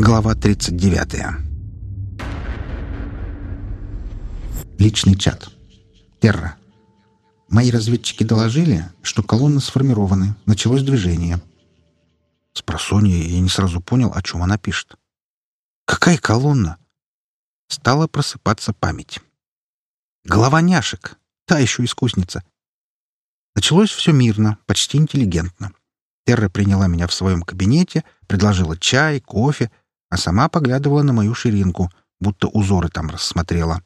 Глава 39. Личный чат. Терра. Мои разведчики доложили, что колонны сформированы. Началось движение. С просонья я не сразу понял, о чем она пишет. «Какая колонна?» Стала просыпаться память. «Голова няшек. Та еще искусница. Началось все мирно, почти интеллигентно. Терра приняла меня в своем кабинете, предложила чай, кофе, а сама поглядывала на мою ширинку, будто узоры там рассмотрела.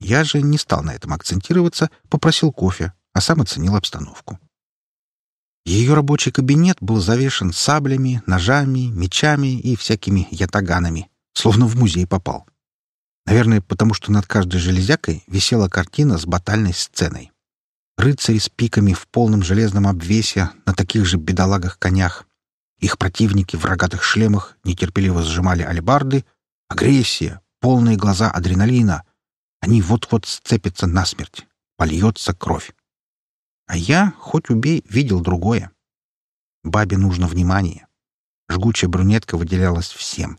Я же не стал на этом акцентироваться, попросил кофе, а сам оценил обстановку. Ее рабочий кабинет был завешен саблями, ножами, мечами и всякими ятаганами, словно в музей попал. Наверное, потому что над каждой железякой висела картина с батальной сценой. Рыцари с пиками в полном железном обвесе на таких же бедолагах-конях. Их противники в рогатых шлемах нетерпеливо сжимали алебарды. Агрессия, полные глаза адреналина. Они вот-вот сцепятся насмерть. Польется кровь. А я, хоть убей, видел другое. Бабе нужно внимание. Жгучая брюнетка выделялась всем.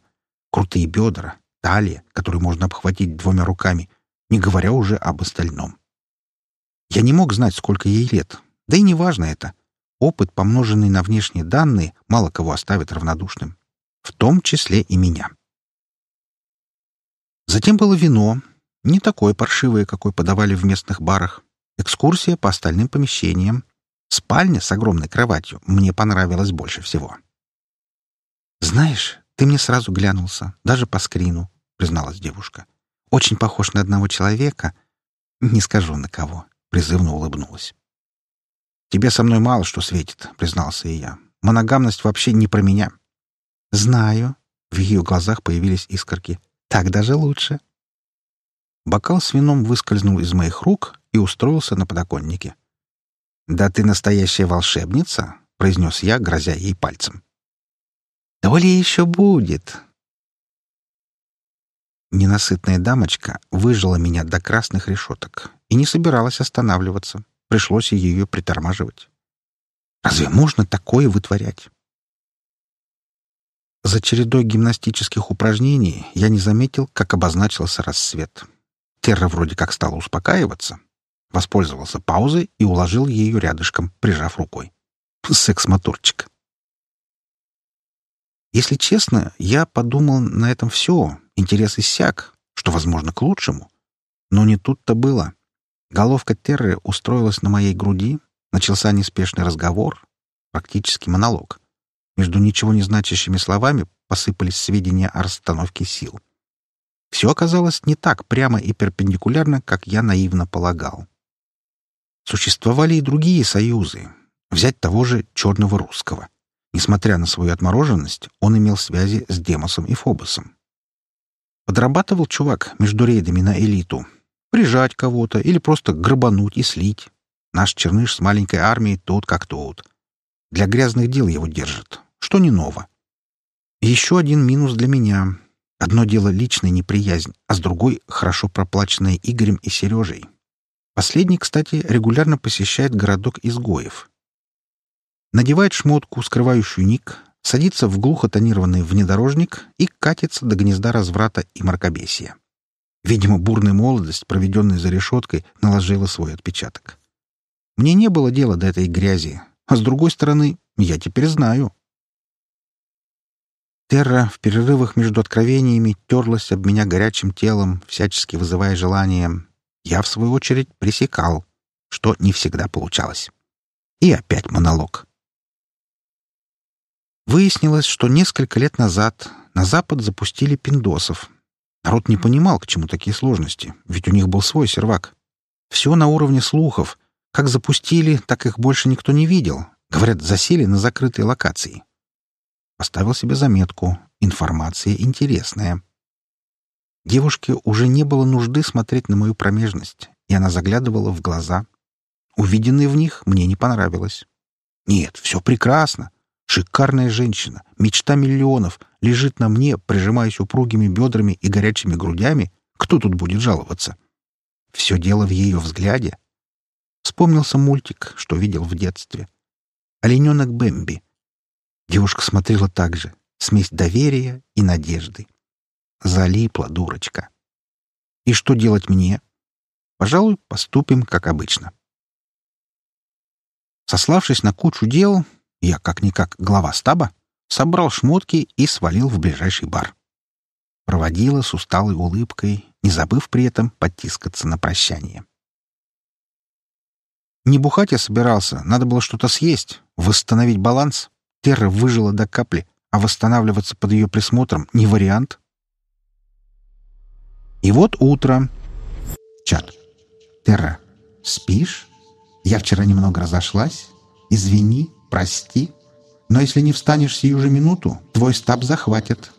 Крутые бедра, талия, которую можно обхватить двумя руками, не говоря уже об остальном. Я не мог знать, сколько ей лет. Да и не важно это. Опыт, помноженный на внешние данные, мало кого оставит равнодушным. В том числе и меня. Затем было вино. Не такое паршивое, какое подавали в местных барах. Экскурсия по остальным помещениям. Спальня с огромной кроватью мне понравилась больше всего. «Знаешь, ты мне сразу глянулся, даже по скрину», — призналась девушка. «Очень похож на одного человека. Не скажу на кого призывно улыбнулась. «Тебе со мной мало что светит», — признался и я. «Моногамность вообще не про меня». «Знаю». В ее глазах появились искорки. «Так даже лучше». Бокал с вином выскользнул из моих рук и устроился на подоконнике. «Да ты настоящая волшебница», — произнес я, грозя ей пальцем. «То еще будет?» Ненасытная дамочка выжила меня до красных решеток, и не собиралась останавливаться. Пришлось ее притормаживать. Разве можно такое вытворять? За чередой гимнастических упражнений я не заметил, как обозначился рассвет. Терра вроде как стала успокаиваться. Воспользовался паузой и уложил ее рядышком, прижав рукой. Секс-моторчик. Если честно, я подумал на этом все, интерес иссяк, что, возможно, к лучшему. Но не тут-то было. Головка Терры устроилась на моей груди, начался неспешный разговор, практически монолог. Между ничего не значащими словами посыпались сведения о расстановке сил. Все оказалось не так прямо и перпендикулярно, как я наивно полагал. Существовали и другие союзы. Взять того же черного русского. Несмотря на свою отмороженность, он имел связи с Демосом и Фобосом. Подрабатывал чувак между рейдами на элиту, Прижать кого-то или просто грабануть и слить. Наш черныш с маленькой армией тут как тут. Для грязных дел его держат, что не ново. Еще один минус для меня. Одно дело личная неприязнь, а с другой — хорошо проплаченная Игорем и Сережей. Последний, кстати, регулярно посещает городок изгоев. Надевает шмотку, скрывающую ник, садится в глухо тонированный внедорожник и катится до гнезда разврата и мракобесия. Видимо, бурная молодость, проведенная за решеткой, наложила свой отпечаток. Мне не было дела до этой грязи, а с другой стороны, я теперь знаю. Терра в перерывах между откровениями терлась об меня горячим телом, всячески вызывая желание. Я, в свою очередь, пресекал, что не всегда получалось. И опять монолог. Выяснилось, что несколько лет назад на Запад запустили пиндосов, Народ не понимал, к чему такие сложности, ведь у них был свой сервак. Все на уровне слухов. Как запустили, так их больше никто не видел. Говорят, засели на закрытой локации. Поставил себе заметку. Информация интересная. Девушке уже не было нужды смотреть на мою промежность, и она заглядывала в глаза. Увиденное в них мне не понравилось. Нет, все прекрасно. Шикарная женщина, мечта миллионов, лежит на мне, прижимаясь упругими бедрами и горячими грудями. Кто тут будет жаловаться? Все дело в ее взгляде. Вспомнился мультик, что видел в детстве. Олененок Бэмби. Девушка смотрела так же, смесь доверия и надежды. Залипла дурочка. И что делать мне? Пожалуй, поступим как обычно. Сославшись на кучу дел, я, как-никак глава стаба, собрал шмотки и свалил в ближайший бар. Проводила с усталой улыбкой, не забыв при этом подтискаться на прощание. Не бухать я собирался, надо было что-то съесть, восстановить баланс. Терра выжила до капли, а восстанавливаться под ее присмотром не вариант. И вот утро. Чат. Терра, спишь? Я вчера немного разошлась. Извини, прости. Но если не встанешь сию же минуту, твой стаб захватят.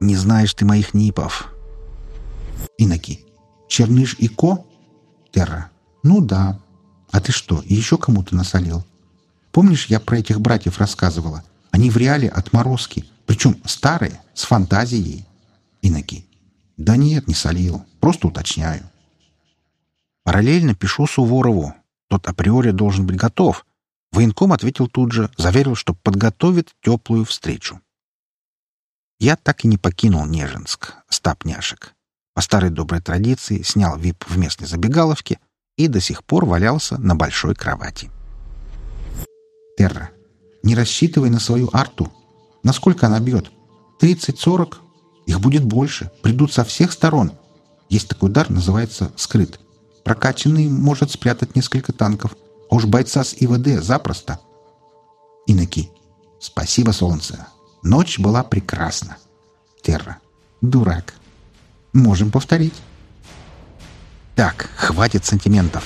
Не знаешь ты моих нипов. Иноки. Черныш и Ко? Терра. Ну да. А ты что, еще кому-то насолил? Помнишь, я про этих братьев рассказывала? Они в реале отморозки, причем старые, с фантазией. Иноки. Да нет, не солил. Просто уточняю. Параллельно пишу Суворову. Тот априори должен быть готов. Военком ответил тут же, заверил, что подготовит теплую встречу. Я так и не покинул Нежинск, стап няшек. По старой доброй традиции снял вип в местной забегаловке и до сих пор валялся на большой кровати. Терра, не рассчитывай на свою арту. Насколько она бьет? Тридцать-сорок? Их будет больше. Придут со всех сторон. Есть такой дар, называется «скрыт». Прокачанный может спрятать несколько танков. Уж бойца с ИВД запросто. Иноки. Спасибо, солнце. Ночь была прекрасна. Терра. Дурак. Можем повторить. Так, хватит сантиментов.